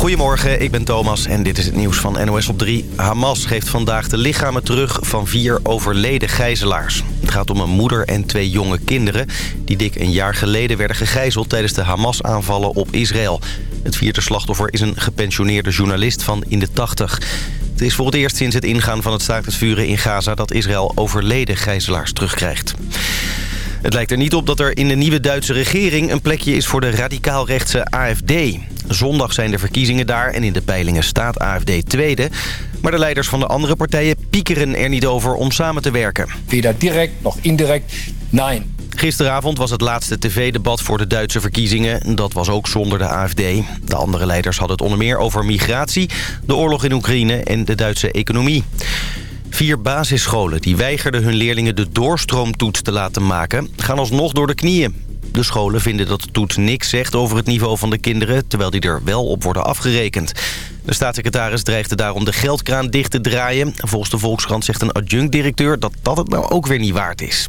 Goedemorgen, ik ben Thomas en dit is het nieuws van NOS op 3. Hamas geeft vandaag de lichamen terug van vier overleden gijzelaars. Het gaat om een moeder en twee jonge kinderen... die dik een jaar geleden werden gegijzeld tijdens de Hamas-aanvallen op Israël. Het vierde slachtoffer is een gepensioneerde journalist van in de 80. Het is voor het eerst sinds het ingaan van het staakt het vuren in Gaza... dat Israël overleden gijzelaars terugkrijgt. Het lijkt er niet op dat er in de nieuwe Duitse regering... een plekje is voor de radicaalrechtse AFD. Zondag zijn de verkiezingen daar en in de peilingen staat AFD tweede. Maar de leiders van de andere partijen piekeren er niet over om samen te werken. Weder direct nog indirect, nee. Gisteravond was het laatste tv-debat voor de Duitse verkiezingen. Dat was ook zonder de AFD. De andere leiders hadden het onder meer over migratie, de oorlog in Oekraïne en de Duitse economie. Vier basisscholen die weigerden hun leerlingen de doorstroomtoets te laten maken... gaan alsnog door de knieën. De scholen vinden dat de toets niks zegt over het niveau van de kinderen... terwijl die er wel op worden afgerekend. De staatssecretaris dreigde daarom de geldkraan dicht te draaien. Volgens de Volkskrant zegt een adjunct-directeur dat dat het nou ook weer niet waard is.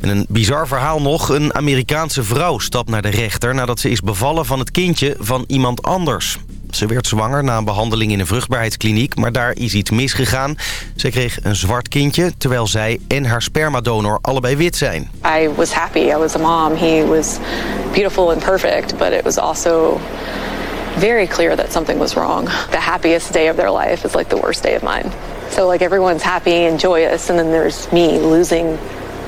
En een bizar verhaal nog. Een Amerikaanse vrouw stapt naar de rechter nadat ze is bevallen van het kindje van iemand anders. Ze werd zwanger na een behandeling in een vruchtbaarheidskliniek, maar daar is iets misgegaan. Ze kreeg een zwart kindje, terwijl zij en haar spermadonor allebei wit zijn. I was happy. I was a mom. He was beautiful and perfect, but it was also very clear that something was wrong. The happiest day of their life is like the worst day of mine. So like everyone's happy and joyous and then there's me losing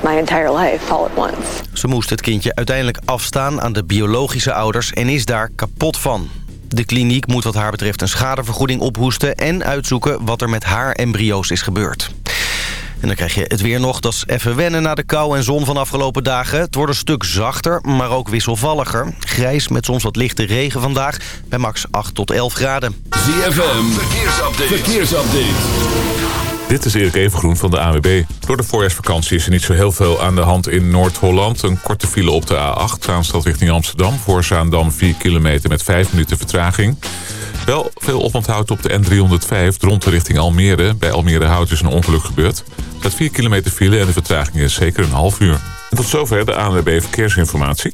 my entire life all at once. Ze moest het kindje uiteindelijk afstaan aan de biologische ouders en is daar kapot van. De kliniek moet wat haar betreft een schadevergoeding ophoesten... en uitzoeken wat er met haar embryo's is gebeurd. En dan krijg je het weer nog. Dat is even wennen na de kou en zon van afgelopen dagen. Het wordt een stuk zachter, maar ook wisselvalliger. Grijs met soms wat lichte regen vandaag. Bij max 8 tot 11 graden. ZFM, verkeersupdate. verkeersupdate. Dit is Erik Evengroen van de AWB. Door de voorjaarsvakantie is er niet zo heel veel aan de hand in Noord-Holland. Een korte file op de A8, Zaanstad richting Amsterdam. Voor Zaandam 4 kilometer met 5 minuten vertraging. Wel veel oponthoud op de N305, Dronten richting Almere. Bij Almere Hout is een ongeluk gebeurd. Staat 4 kilometer file en de vertraging is zeker een half uur. En tot zover de ANWB Verkeersinformatie.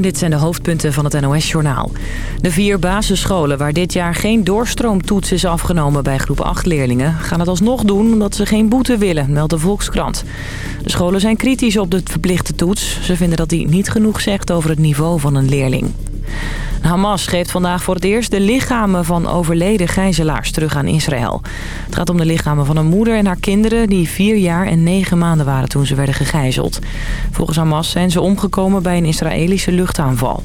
Dit zijn de hoofdpunten van het NOS-journaal. De vier basisscholen waar dit jaar geen doorstroomtoets is afgenomen bij groep 8 leerlingen... gaan het alsnog doen omdat ze geen boete willen, meldt de Volkskrant. De scholen zijn kritisch op de verplichte toets. Ze vinden dat die niet genoeg zegt over het niveau van een leerling. Hamas geeft vandaag voor het eerst de lichamen van overleden gijzelaars terug aan Israël. Het gaat om de lichamen van een moeder en haar kinderen die vier jaar en negen maanden waren toen ze werden gegijzeld. Volgens Hamas zijn ze omgekomen bij een Israëlische luchtaanval.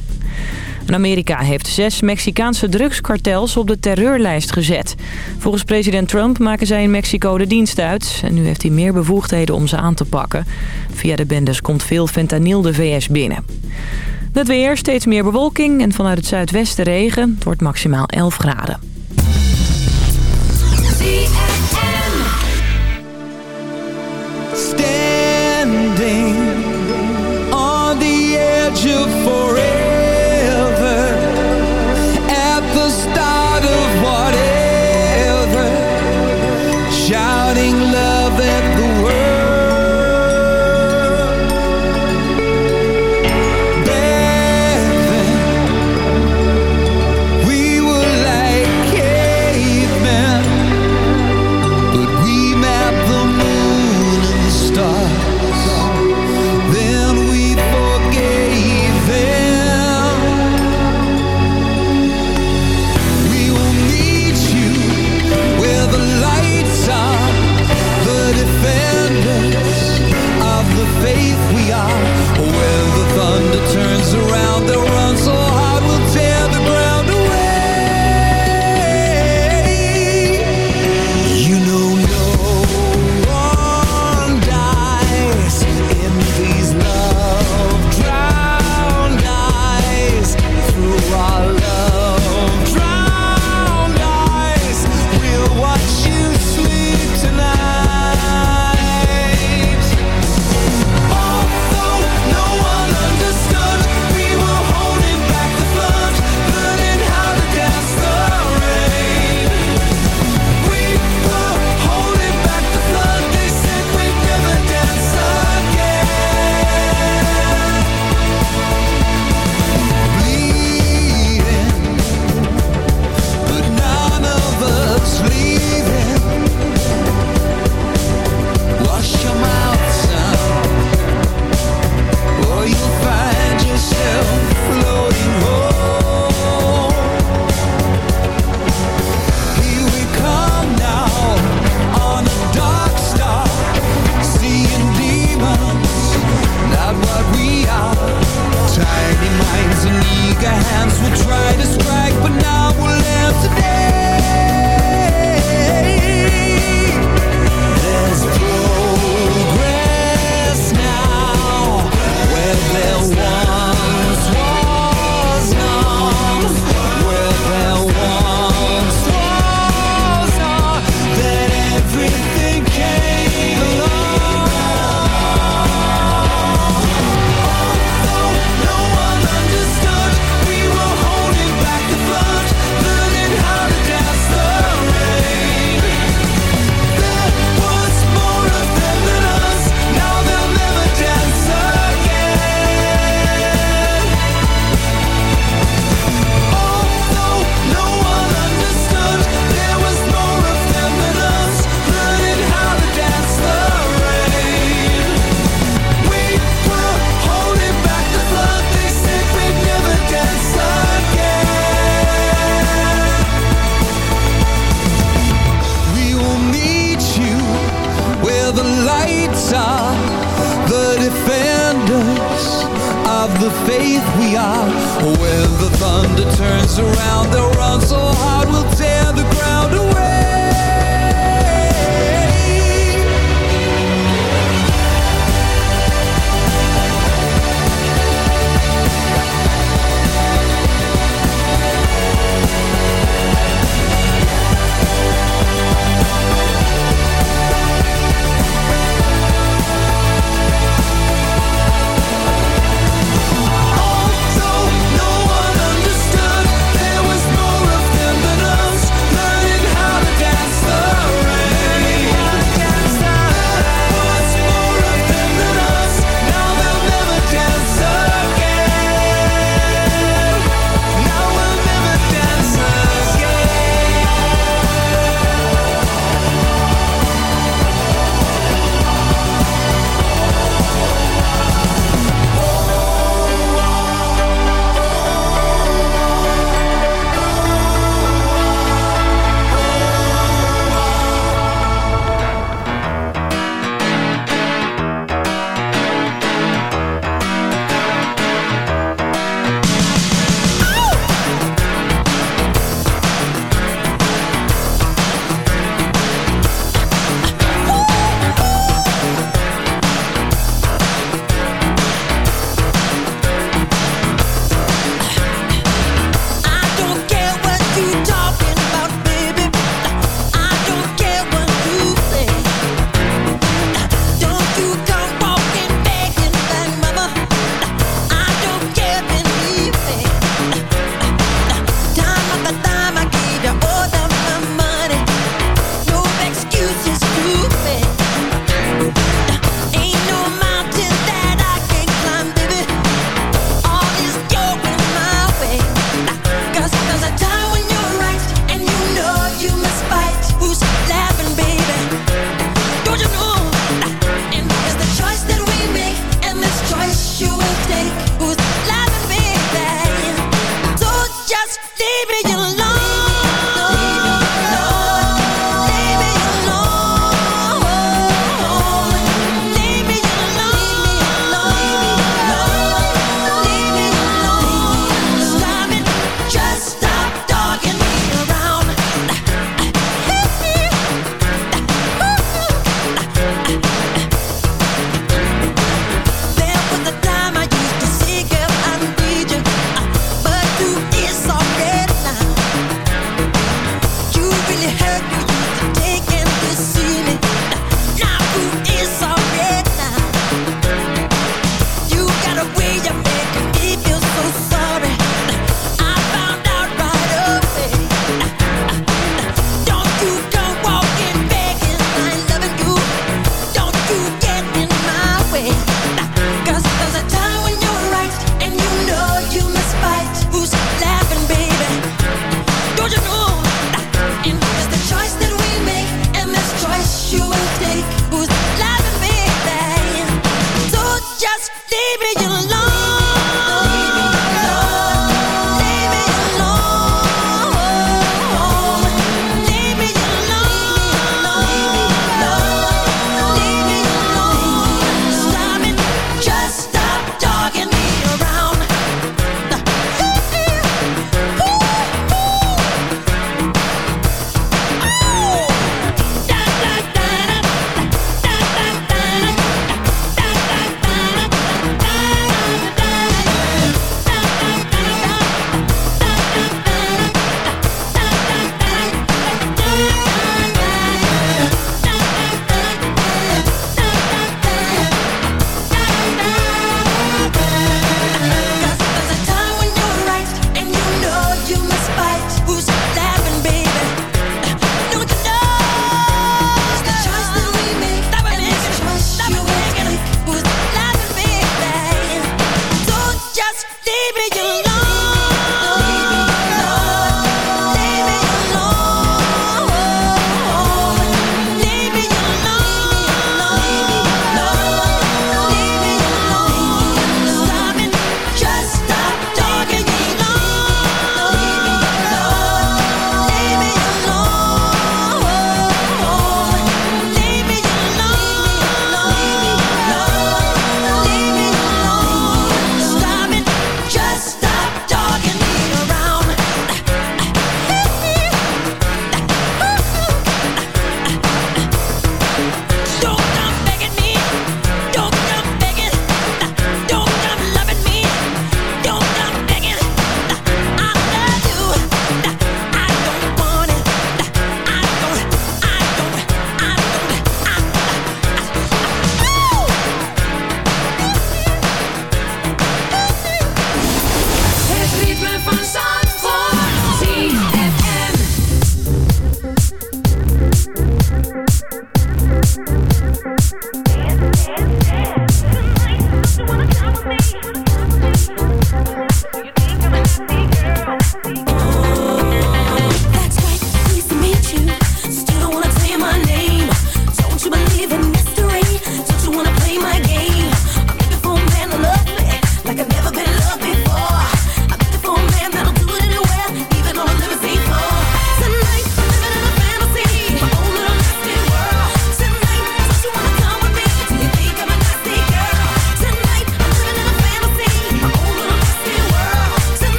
Amerika heeft zes Mexicaanse drugskartels op de terreurlijst gezet. Volgens president Trump maken zij in Mexico de dienst uit. En nu heeft hij meer bevoegdheden om ze aan te pakken. Via de bendes komt veel fentanyl de VS binnen. Het weer, steeds meer bewolking en vanuit het zuidwesten regen. Het wordt maximaal 11 graden.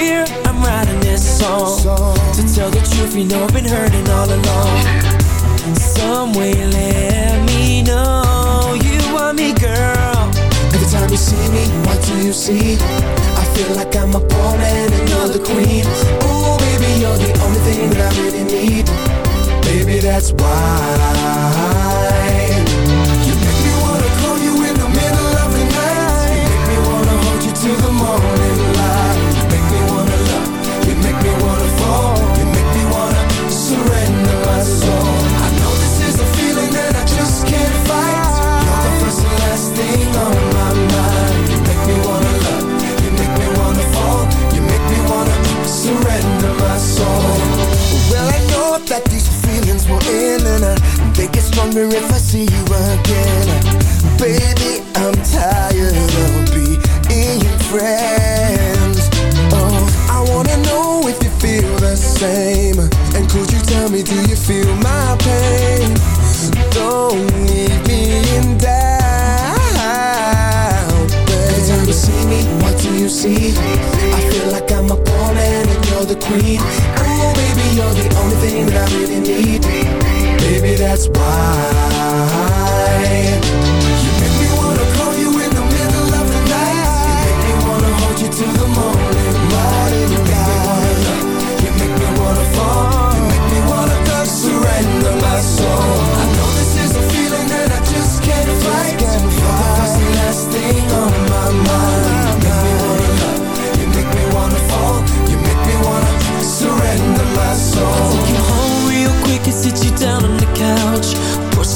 Here. I'm writing this song to tell the truth. You know I've been hurting all along. Some way, let me know you want me, girl. Every time you see me, what do you see? I feel like I'm a pawn and you're the queen. Ooh, baby, you're the only thing that I really need. Baby, that's why you make me wanna call you in the middle of the night. You make me wanna hold you till the morning they get stronger if I see you again. Baby, I'm tired of being friends. Oh, I wanna know if you feel the same. And could you tell me, do you feel my pain? Don't leave me in doubt. Every time you see me, what do you see? I feel like I'm a pawn and you're the queen. That's why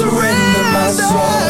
Surrender my soul.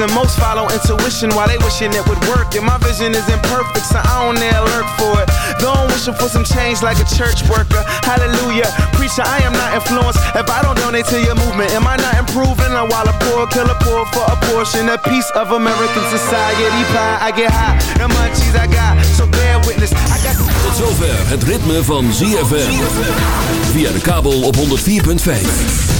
gonna. Most follow intuition while they wishing it would work. And my vision is imperfect, so I don't dare lurk for it. Don't wishing for some change like a church worker. Hallelujah. Preacher, I am not influenced. If I don't donate to your movement, am I not improving? And while a poor kill a poor for a portion, a piece of American society pie, I get high. The munchies I got, so bear witness. I got Tot zover het ritme van ZFM. Via de kabel op 104.5.